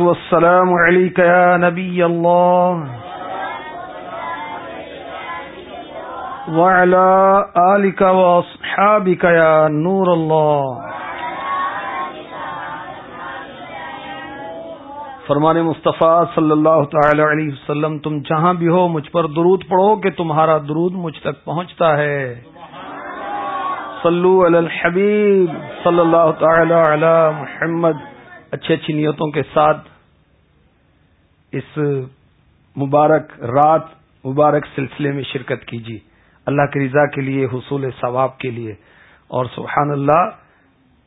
والسلام عليك يا نبي الله. وعلى آلك وأصحابك يا نور الله. فرمان مصطفیٰ صلی اللہ تعالی علیہ وسلم، تم جہاں بھی ہو، مجھ پر درود پڑھو کہ تمہارا درود مجھ تک پہنچتا ہے۔ صلو علی الحبیب صلی اللہ تعالی علی محمد۔ اچھی اچھی نیتوں کے ساتھ اس مبارک رات، مبارک سلسلے میں شرکت کیجیے۔ اللہ کی رضا کے لیے، حصول ثواب کے لیے۔ اور سبحان اللہ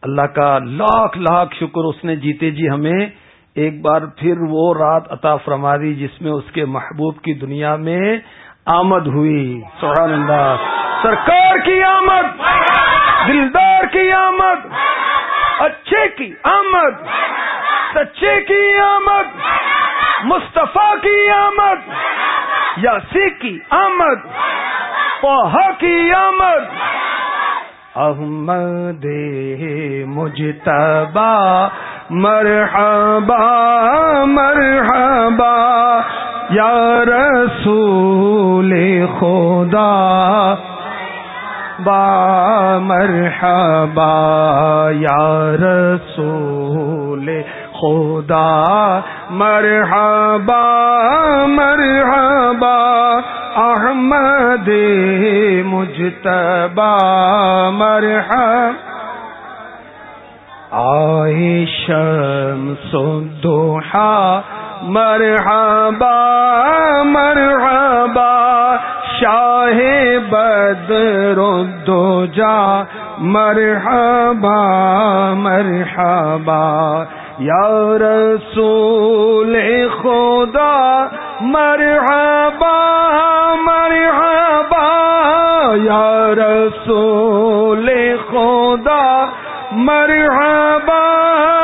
اللہ کا لاکھ لاکھ شکر اس نے جیتے جی ہمیں۔ ایک بار پھر وہ رات عطا فرماری جس میں اس کے محبوب کی دنیا میں آمد ہوئی۔ سبحان اللہ۔ سرکار کی آمد، دلدار کی آمد۔ اچھے کی آمد، سچے کی آمد، مصطفیٰ کی آمد، یاسی کی آمد، پوہا کی آمد۔ احمد مجتبا مرحبا مرحبا، یا رسول خدا۔ با مرحبا، یا رسول خدا، مرحبا مرحبا، احمد مجتبا مرحبا آئے شمس الضحا مرحبا مرحبا شاہ بدر دو جا، مرحبا مرحبا، یا رسول خدا، مرحبا مرحبا، یا رسول خدا، مرحبا مرحبا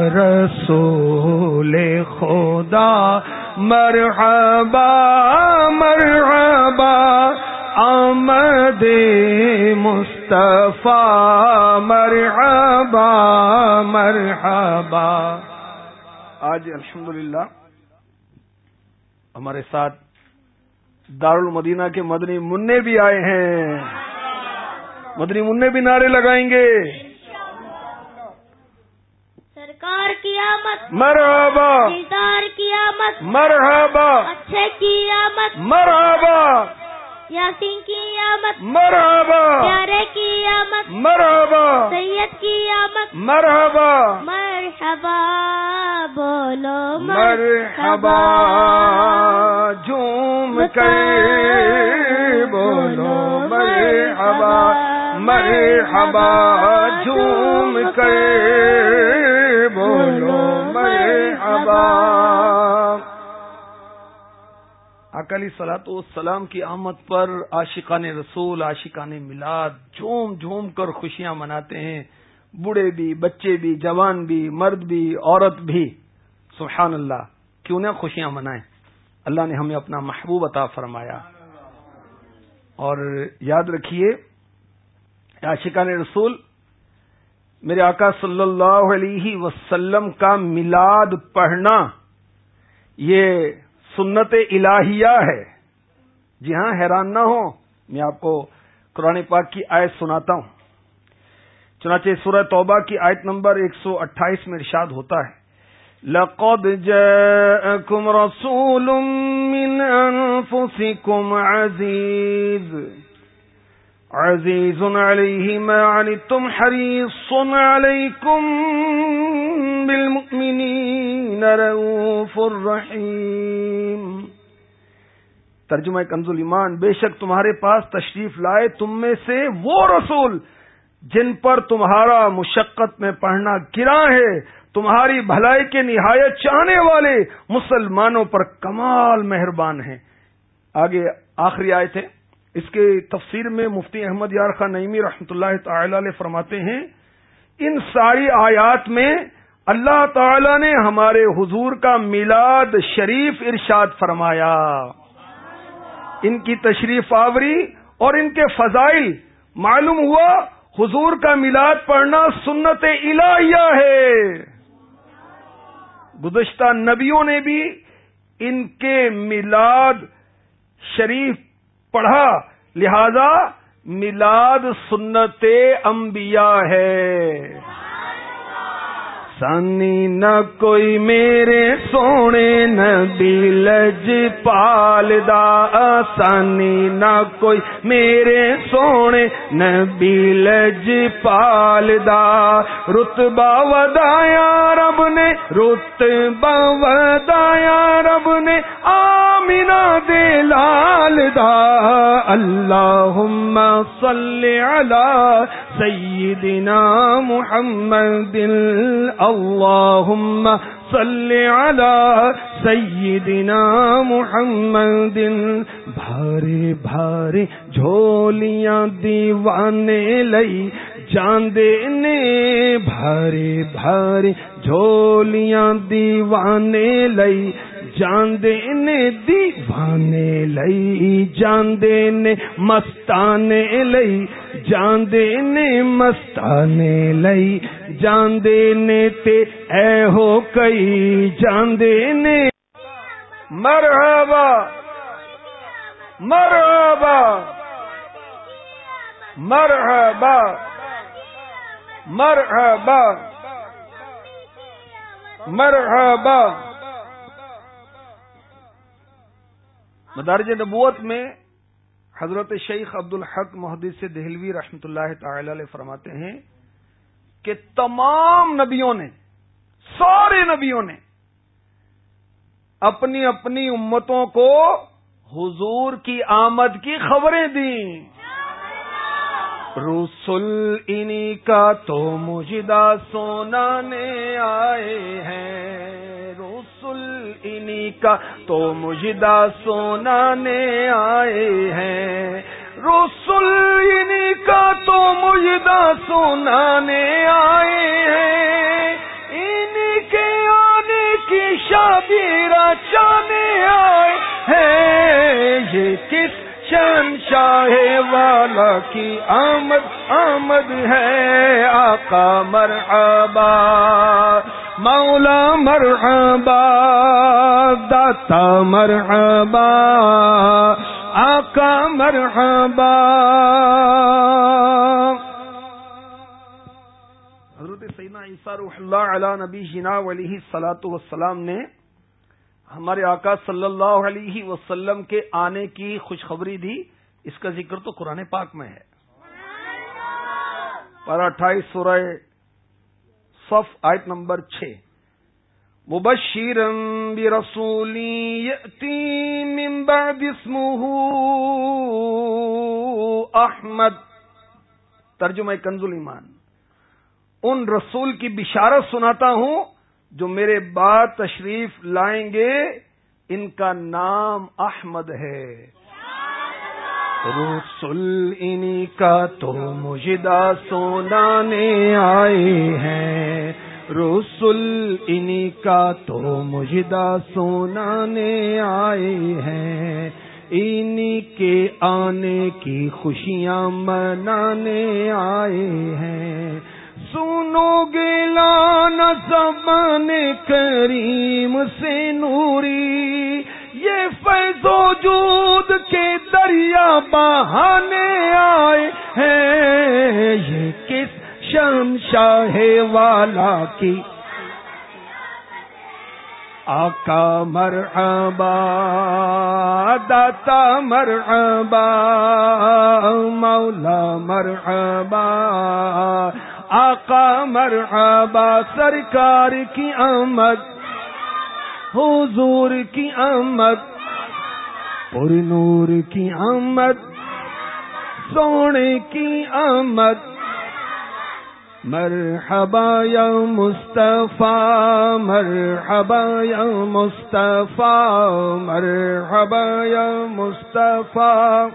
رسول خدا، مرحبا مرحبا، آمد مصطفیٰ، مرحبا مرحبا۔ آج الحمدللہ ہمارے ساتھ دار المدینہ کے مدنی منع بھی آئے ہیں۔ مدنی منع بھی نعرے لگائیں گے۔ آمد مرحبا. دیدار کی آمد مرحبا. اچھے آمد مرحبا. یاسین کی آمد مرحبا. پیارے کی آمد مرحبا. سید کی آمد مرحبا. مرحبا بولو مرحبا. جھوم کر بولو مرحبا. مرحبا جھوم کر بولو مرحبا۔ اکلی سلاط والسلام کی آمد پر عاشقان رسول، عاشقان میلاد جھوم جھوم کر خوشیاں مناتے ہیں۔ بوڑھے بھی، بچے بھی، جوان بھی، مرد بھی، عورت بھی۔ سبحان اللہ، کیوں نہ خوشیاں منائیں۔ اللہ نے ہمیں اپنا محبوب عطا فرمایا۔ اور یاد رکھیے عاشقان رسول، میرے آقا صلی اللہ علیہ وسلم کا میلاد پڑھنا، یہ سنت الہیہ ہے۔ جی ہاں حیران نہ ہو میں آپ کو قرآن پاک کی آیت سناتا ہوں۔ چنانچہ سورہ توبہ کی آیت نمبر ایک سو اٹھائیس میں ارشاد ہوتا ہے۔ لقد جاءكم رسول من أنفسكم عزيز عزيز عليه ما عنتم حريص عليكم بالمؤمنين رؤوف رحيم ترجمہ کنز ایمان بے شک تمہارے پاس تشریف لائے تم میں سے وہ رسول جن پر تمہارا مشقت میں پڑھنا گرا ہے، تمہاری بھلائی کے نہایت چاہنے والے مسلمانوں پر کمال مہربان ہیں۔ آگے آخری آئے تھے اس کے تفسیر میں مفتی احمد یار خان نعیمی رحمۃ اللہ تعالی علیہ فرماتے ہیں، ان ساری آیات میں اللہ تعالی نے ہمارے حضور کا میلاد شریف ارشاد فرمایا۔ ان کی تشریف آوری اور ان کے فضائل، معلوم ہوا حضور کا میلاد پڑھنا سنت الہیہ ہے۔ گزشتہ نبیوں نے بھی ان کے میلاد شریف پڑھا لہذا میلاد سنت انبیاء ہے۔ سانی نہ کوئی میرے سونے نبی لج پال دا آسانی نہ کوئی میرے سونے نبی لج پال دا رتبہ ودایا، رب نے، رتبہ ودایا، رب نے آمینہ دے لال دا۔ اللہ صلی علی سیدنا محمد اللهم صل على سيدنا محمد. بھارے بھارے جھولیاں دیوانے لئی جاندے نے. بھارے بھارے جھولیاں دیوانے لئی جاندے نے. دیوانے لئی جاندے نے. مستانے لئی جاندے نے. مستانے لئی جاندے نے تے، اے ہو کئی جاندے نے۔ مرحبا مرحبا مرحبا مرحبا مرحبا۔ مدارج نبوت میں حضرت شیخ عبد الحق محدث سے دہلوی رحمت اللہ تعالی علیہ فرماتے ہیں کہ تمام نبیوں نے، سارے نبیوں نے اپنی اپنی امتوں کو حضور کی آمد کی خبریں دیں۔ رسول انہی کا تو مجدہ سونانے آئے ہیں۔ رسول انہی کا تو مجدہ سونانے آئے ہیں۔ رسول انہی کا مجدہ سونانے آئے ہیں۔ انہی کے آنے کی شادی رچانے آئے ہیں۔ یہ کس شان شاہ والا کی آمد آمد ہے؟ آقا مرحبا، مولا مرحبا، داتا مرحبا، آقا مرحبا حضرت روح اللہ علی نبی جنا علیہ سلاۃ وسلام نے ہمارے آقا صلی اللہ علیہ وسلم کے آنے کی خوشخبری دی۔ اس کا ذکر تو قرآن پاک میں ہے۔ پر اٹھائیس سورہ صف آیت نمبر چھ۔ مبشرم برسولی من بعد اسمه احمد۔ ترجمہ کنز ایمان ان رسول کی بشارت سناتا ہوں جو میرے بعد تشریف لائیں گے، ان کا نام احمد ہے۔ رسول انہی کا تو مجدہ سونانے آئے ہیں۔ رسول انہی کا تو مجدہ سونانے آئے ہیں۔ انہی کے آنے کی خوشیاں منانے آئے ہیں۔ سنو گیلا زبان کریم سے نوری۔ یہ فیض وجود کے دریا بہانے آئے ہیں۔ یہ کس شمشاہ والا کی؟ آقا مرحبا داتا مرحبا مولا مرحبا آقا مرحبا سرکار کی آمد، حضور کی آمد، پر نور کی آمد، سونے کی آمد۔ مرحبا یا مصطفیٰ، مرحبا یا مصطفیٰ، مرحبا یا مصطفیٰ۔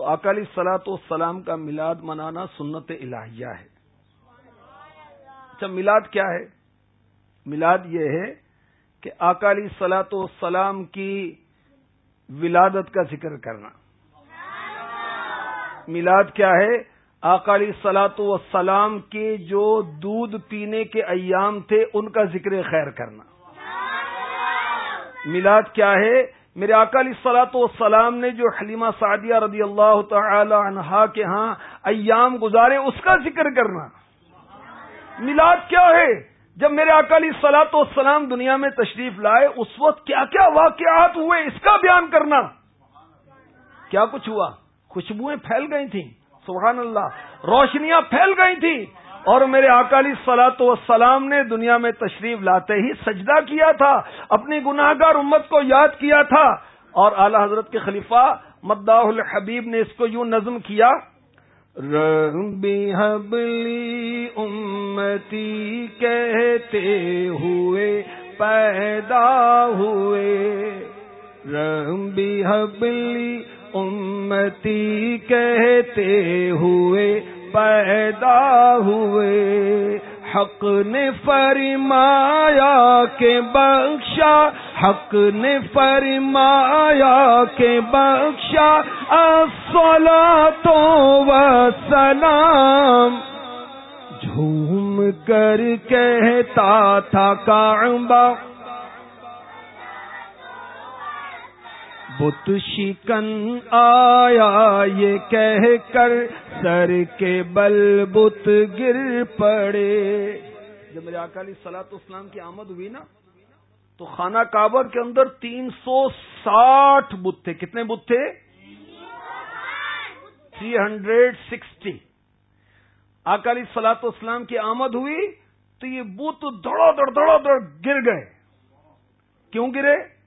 تو اکالی سلاط و سلام کا میلاد منانا سنت الہیہ ہے۔ اچھا میلاد کیا ہے؟ میلاد یہ ہے کہ اکالی سلاط و سلام کی ولادت کا ذکر کرنا۔ میلاد کیا ہے؟ اکالی سلاط و سلام کے جو دودھ پینے کے ایام تھے، ان کا ذکر خیر کرنا۔ میلاد کیا ہے؟ میرے اکالی سلاط و سلام نے جو حلیمہ سعدیہ رضی اللہ تعالی عنہا کے ہاں ایام گزارے، اس کا ذکر کرنا۔ میلاد کیا ہے؟ جب میرے اکالی سلاط و سلام دنیا میں تشریف لائے، اس وقت کیا کیا واقعات ہوئے، اس کا بیان کرنا۔ کیا کچھ ہوا؟ خوشبوئیں پھیل گئی تھیں، سبحان اللہ۔ روشنیاں پھیل گئی تھیں۔ اور میرے اکالی سلاط و سلام نے دنیا میں تشریف لاتے ہی سجدہ کیا تھا، اپنی گناہ گار امت کو یاد کیا تھا۔ اور اعلی حضرت کے خلیفہ مداح الحبیب نے اس کو یوں نظم کیا، ربی حبلی امتی کہتے ہوئے، پیدا ہوئے۔ ربی حبلی امتی کہتے ہوئے پیدا ہوئے، حق نے فرمایا کے بخشا، حق نے فرمایا کے بخشا اصلا تو سلام جھوم کر کہتا تھا کعبہ بت شکن آیا یہ کہہ کر سر کے بل بت گر پڑے۔ جب میرے اکالی سلاط اسلام کی آمد ہوئی نا، تو خانہ کعبہ کے اندر تین سو ساٹھ بت تھے۔ کتنے بت تھے؟ تھری ہنڈریڈ سکسٹی اکالی سلاط اسلام کی آمد ہوئی تو یہ بت دوڑا دوڑ دوڑا دوڑ گر گئے۔ کیوں گرے؟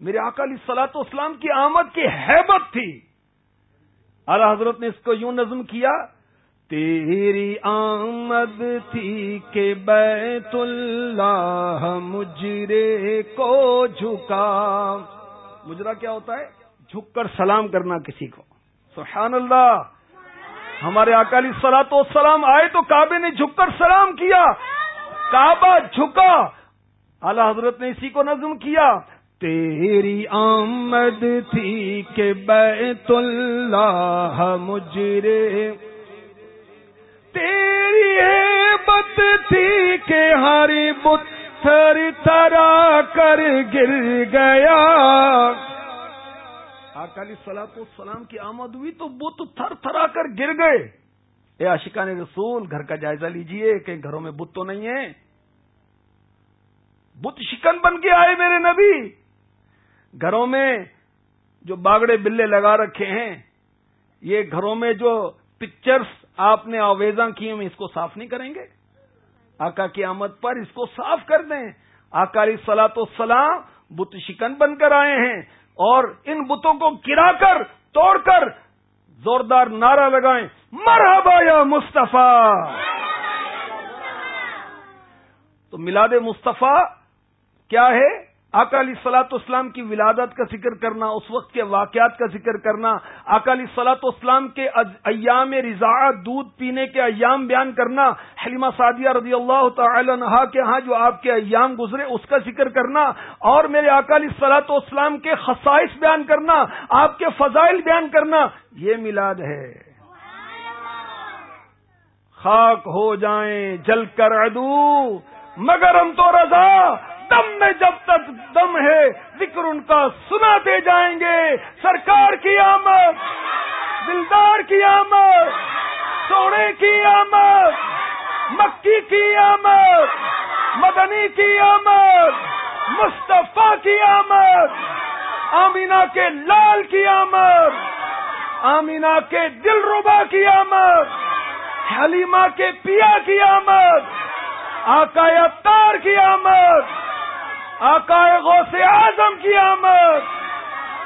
میرے اکالی سلاط اسلام کی آمد کی حیبت تھی۔ اعلی حضرت نے اس کو یوں نظم کیا، تیری آمد تھی کہ بیت اللہ مجرے کو جھکا۔ مجرا کیا ہوتا ہے؟ جھک کر سلام کرنا کسی کو۔ سبحان اللہ ہمارے اکالی سلاط و سلام آئے تو کعبے نے جھک کر سلام کیا۔ کعبہ جھکا۔ اعلی حضرت نے اسی کو نظم کیا۔ تیری آمد تھی کہ بیت اللہ مجرے۔ تیری بت تھی کہ ہری بت تھر تھرا کر گر گیا۔ اکالی سلاط السلام کی آمد ہوئی تو بت تھر تھرا کر گر گئے۔ اے عاشقان رسول، گھر کا جائزہ لیجیے کہ گھروں میں بت تو نہیں ہے۔ بت شکن بن کے آئے میرے نبی۔ گھروں میں جو باگڑے بلے لگا رکھے ہیں، یہ گھروں میں جو پکچرز آپ نے آویزاں کی ہم اس کو صاف نہیں کریں گے؟ آقا کی آمد پر اس کو صاف کر دیں۔ آکاری سلاط و سلام بت شکن بن کر آئے ہیں اور ان بتوں کو گرا کر، توڑ کر زوردار نعرہ لگائیں۔ مرحبا یا مصطفیٰ! تو میلاد مصطفیٰ کیا ہے؟ اکالی سلاط اسلام کی ولادت کا ذکر کرنا، اس وقت کے واقعات کا ذکر کرنا اکالی سلاط اسلام کے ایام رضا دودھ پینے کے ایام بیان کرنا، حلیمہ سعدیہ رضی اللہ تعالی عنہ کے ہاں جو آپ کے ایام گزرے، اس کا ذکر کرنا، اور میرے اکالی سلاط اسلام کے خصائص بیان کرنا، آپ کے فضائل بیان کرنا، یہ میلاد ہے۔ خاک ہو جائیں، جل کر ادو مگر ہم تو رضا دم میں جب تک دم ہے، ذکر ان کا سناتے جائیں گے۔ سرکار کی آمد، دلدار کی آمد، سونے کی آمد، مکی کی آمد، مدنی کی آمد، مصطفیٰ کی آمد، آمینہ کے لال کی آمد، آمینہ کے دل ربا کی آمد، حلیمہ کے پیا کی آمد، آقا تار کی آمد۔ آقائے غوث اعظم کی آمد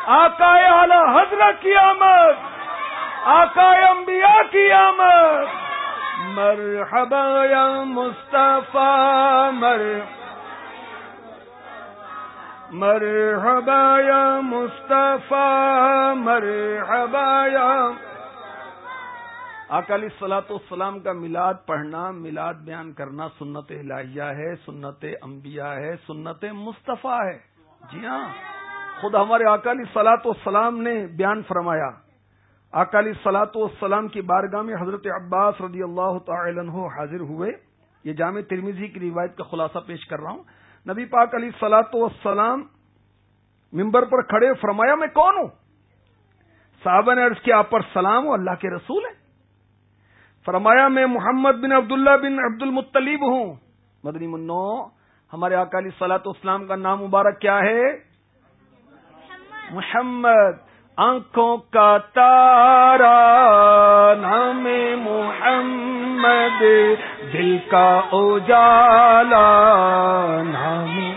آقائے اعلی حضرت کی آمد آقائے انبیاء کی آمد۔ مرحبا یا مصطفیٰ، مر، مرحبا یا مصطفیٰ، مرحبا یا اکالی سلاط والسلام کا میلاد پڑھنا، میلاد بیان کرنا سنت الہیہ ہے، سنت انبیاء ہے، سنت مصطفیٰ ہے۔ جی ہاں خود ہمارے اکالی سلاط والسلام نے بیان فرمایا۔ اکالی سلاط والسلام کی بارگاہ میں حضرت عباس رضی اللہ تعالی عنہ حاضر ہوئے۔ یہ جامع ترمیزی کی روایت کا خلاصہ پیش کر رہا ہوں۔ نبی پاک علی سلاط والسلام ممبر پر کھڑے فرمایا، میں کون ہوں؟ صحابہ نے عرض کیا، آپ پر سلام ہوں اللہ کے رسول ہیں؟ فرمایا، میں محمد بن عبداللہ بن عبد المطلیب ہوں۔ مدنی منو، ہمارے اکالی سلاط اسلام کا نام مبارک کیا ہے؟ محمد۔ آنکھوں کا تارا نام محمد، دل کا اجالا نام۔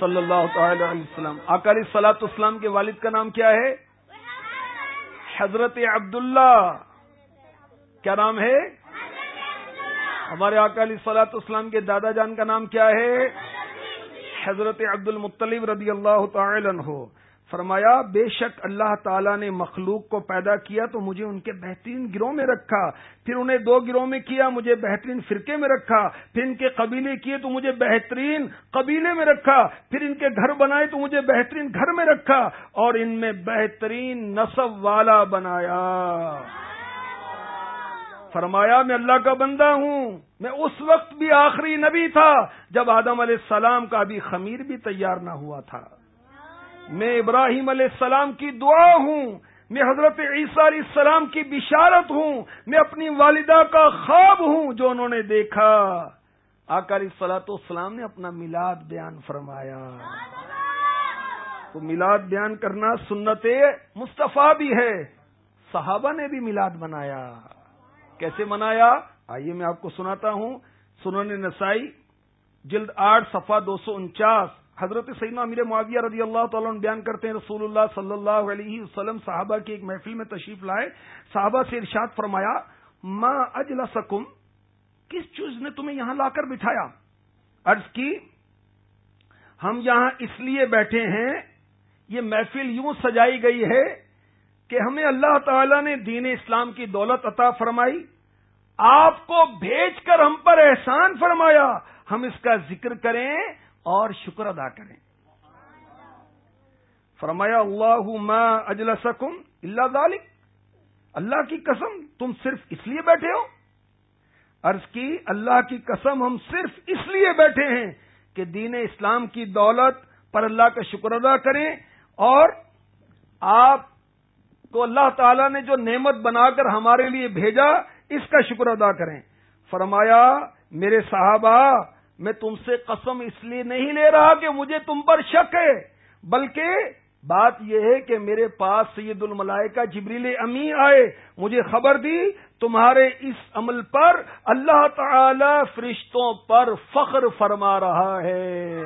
صلی اللہ تعالی علیہ وسلم۔ اکالی سلاط اسلام کے والد کا نام کیا ہے؟ حضرت عبداللہ۔ کیا نام ہے؟ ہمارے اکالی سلاط اسلام کے دادا جان کا نام کیا ہے؟ حضرت عبد المطلیب رضی اللہ تعالی عنہ۔ فرمایا، بے شک اللہ تعالیٰ نے مخلوق کو پیدا کیا تو مجھے ان کے بہترین گروہ میں رکھا۔ پھر انہیں دو گروہ میں کیا، مجھے بہترین فرقے میں رکھا۔ پھر ان کے قبیلے کیے تو مجھے بہترین قبیلے میں رکھا۔ پھر ان کے گھر بنائے تو مجھے بہترین گھر میں رکھا۔ اور ان میں بہترین نصب والا بنایا۔ فرمایا، میں اللہ کا بندہ ہوں۔ میں اس وقت بھی آخری نبی تھا جب آدم علیہ السلام کا ابھی خمیر بھی تیار نہ ہوا تھا۔ میں ابراہیم علیہ السلام کی دعا ہوں۔ میں حضرت عیسیٰ علیہ السلام کی بشارت ہوں۔ میں اپنی والدہ کا خواب ہوں جو انہوں نے دیکھا۔ آکاری سلاط اسلام نے اپنا میلاد بیان فرمایا۔ تو میلاد بیان کرنا سنت مصطفیٰ بھی ہے۔ صحابہ نے بھی میلاد بنایا۔ کیسے منایا؟ آئیے میں آپ کو سناتا ہوں۔ سنن نسائی، جلد آٹھ، صفحہ دو سو انچاس۔ حضرت سیدنا امیر معاویہ رضی اللہ تعالیٰ عنہ بیان کرتے ہیں، رسول اللہ صلی اللہ علیہ وسلم صحابہ کی ایک محفل میں تشریف لائے۔ صحابہ سے ارشاد فرمایا، ما اجلا سکم کس چیز نے تمہیں یہاں لا کر بٹھایا؟ عرض کی، ہم یہاں اس لیے بیٹھے ہیں، یہ محفل یوں سجائی گئی ہے کہ ہمیں اللہ تعالی نے دین اسلام کی دولت عطا فرمائی۔ آپ کو بھیج کر ہم پر احسان فرمایا، ہم اس کا ذکر کریں اور شکر ادا کریں۔ فرمایا، اللہ ما اجلسکم اللہ ذالک۔ اللہ کی قسم، تم صرف اس لیے بیٹھے ہو۔ عرض کی، اللہ کی قسم، ہم صرف اس لیے بیٹھے ہیں کہ دین اسلام کی دولت پر اللہ کا شکر ادا کریں اور آپ تو اللہ تعالیٰ نے جو نعمت بنا کر ہمارے لیے بھیجا اس کا شکر ادا کریں۔ فرمایا، میرے صحابہ، میں تم سے قسم اس لیے نہیں لے رہا کہ مجھے تم پر شک ہے، بلکہ بات یہ ہے کہ میرے پاس سید الملائکہ جبریل امی آئے، مجھے خبر دی، تمہارے اس عمل پر اللہ تعالی فرشتوں پر فخر فرما رہا ہے۔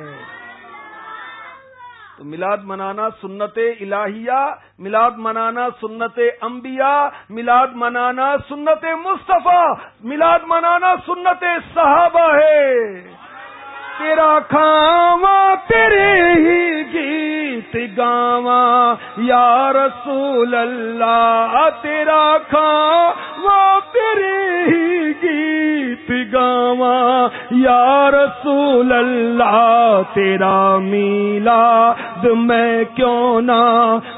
تو میلاد منانا سنت الہیہ، میلاد منانا سنت انبیاء، میلاد منانا سنت مصطفیٰ، میلاد منانا سنت صحابہ ہے۔ تیرا کھاوا تیرے ہی گیت گاوا یا رسول اللہ تیرا کھاوا تیرے ہی گیت گاوا یا رسول اللہ، تیرا میلا میں کیوں نہ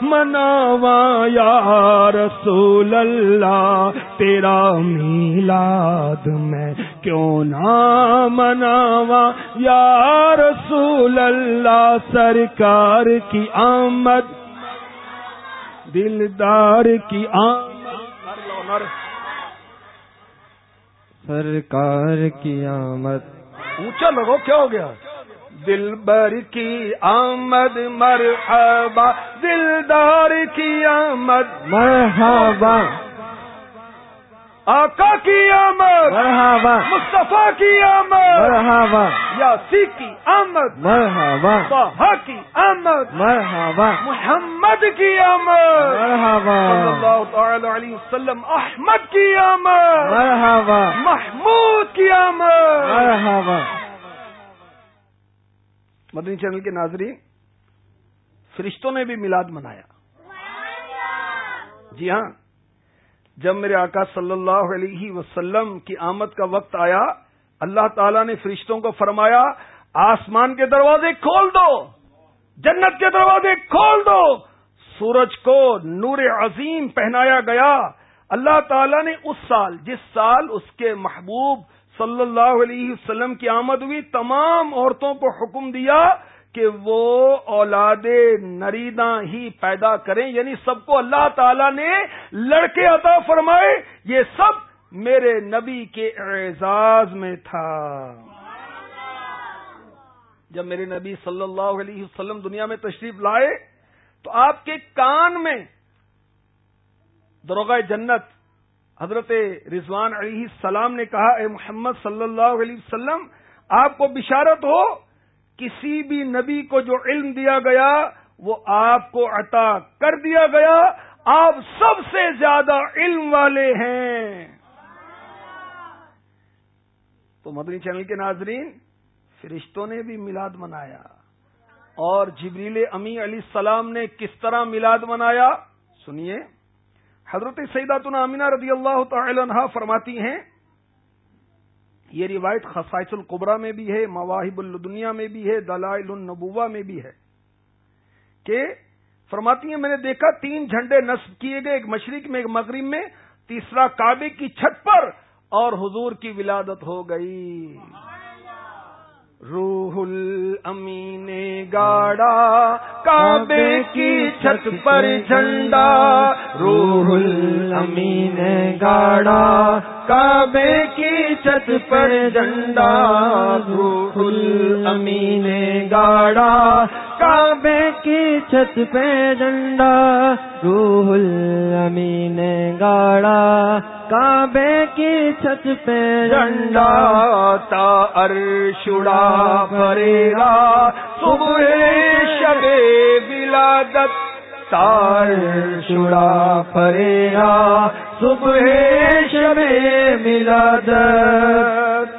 مناوا یا رسول اللہ، تیرا میلاد میں کیوں نہ مناوا یا رسول اللہ سرکار کی آمد دلدار کی آمد۔ سرکار کی آمد۔ اونچا لگو کیا ہو گیا؟ دل بر کی آمد مرحبا۔ دلدار کی آمد۔ مرحبا۔ آقا کی آمد مرحبا۔ مصطفیٰ کی آمد مرحبا۔ یاسی کی آمد مرحبا۔ طه کی آمد مرحبا۔ محمد کی آمد مرحبا۔ صلی اللہ تعالی علیہ وسلم احمد کی آمد مرحبا۔ محمود کی آمد۔ مرحبا۔ مدنی چینل کے ناظرین فرشتوں نے بھی میلاد منایا۔ جی ہاں جب میرے آقا صلی اللہ علیہ وسلم کی آمد کا وقت آیا، اللہ تعالی نے فرشتوں کو فرمایا، آسمان کے دروازے کھول دو، جنت کے دروازے کھول دو۔ سورج کو نور عظیم پہنایا گیا۔ اللہ تعالی نے اس سال، جس سال اس کے محبوب صلی اللہ علیہ وسلم کی آمد ہوئی، تمام عورتوں کو حکم دیا کہ وہ اولاد نریدا ہی پیدا کریں یعنی سب کو اللہ تعالی نے لڑکے عطا فرمائے، یہ سب میرے نبی کے اعزاز میں تھا۔ جب میرے نبی صلی اللہ علیہ وسلم دنیا میں تشریف لائے، تو آپ کے کان میں دروگہ جنت، حضرت رضوان علیہ السلام نے کہا، اے محمد صلی اللہ علیہ وسلم، آپ کو بشارت ہو کسی بھی نبی کو جو علم دیا گیا، وہ آپ کو عطا کر دیا گیا۔ آپ سب سے زیادہ علم والے ہیں۔ تو مدنی چینل کے ناظرین، فرشتوں نے بھی میلاد منایا۔ اور جبریل امی علیہ السلام نے کس طرح میلاد منایا؟ سنیے۔ حضرت سیدات امینہ رضی اللہ تعالی عنہ فرماتی ہیں یہ روایت خصائص القبرا میں بھی ہے، مواہب الدنیا میں بھی ہے، دلائل النبوہ میں بھی ہے کہ فرماتی ہیں، میں نے دیکھا تین جھنڈے نصب کیے گئے، ایک مشرق میں، ایک مغرب میں، تیسرا کعبے کی چھت پر اور حضور کی ولادت ہو گئی۔ روح الامین گاڑا کعبے کی چھت پر جھنڈا۔ روح الامین گاڑا کعبے کی چھت پر جھنڈا۔ روح الامین گاڑا کعبے کی چھت پہ جھنڈا روح الامین گاڑا۔ کعبے کی چھت پہ جھنڈا تا ارشڑا پریرا صبح شب ولادت تار چڑا پریرا صبح شب ملادت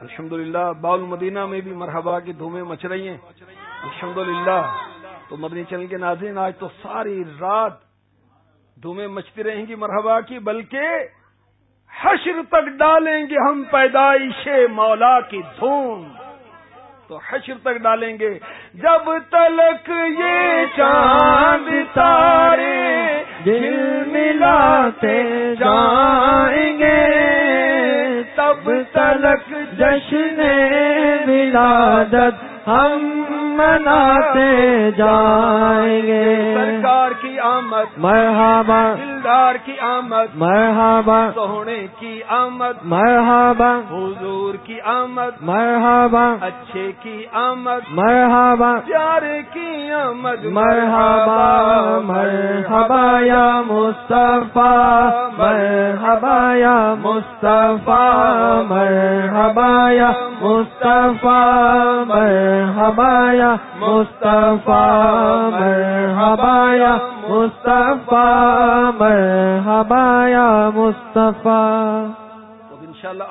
الحمد للہ باول مدینہ میں بھی مرحبا کی دھومیں مچ رہی ہیں۔ الحمد للہ تو مدنی چینل کے ناظرین، آج تو ساری رات دھومیں مچتی رہیں گی مرحبا کی، بلکہ حشر تک ڈالیں گے ہم پیدائش مولا کی دھوم۔ تو حشر تک ڈالیں گے۔ جب تلک یہ چاند تارے دل ملاتے جائیں گے، تب تلک جشن ولادت ہم مناتے جائیں گے۔ سرکار کی آمد۔ مرحبا۔ دلدار کی آمد مرحبا سونے کی آمد مرحبا حضور کی آمد مرحبا اچھے کی آمد مرحبا پیارے کی آمد مرحبا مرحبا یا مصطفیٰ مرحبا یا مصطفیٰ مرحبا یا مصطفیٰ مرحبا یا مصطفیٰ مرحبا یا مصطفیٰ مرحبا یا مصطفیٰ. تو انشاءاللہ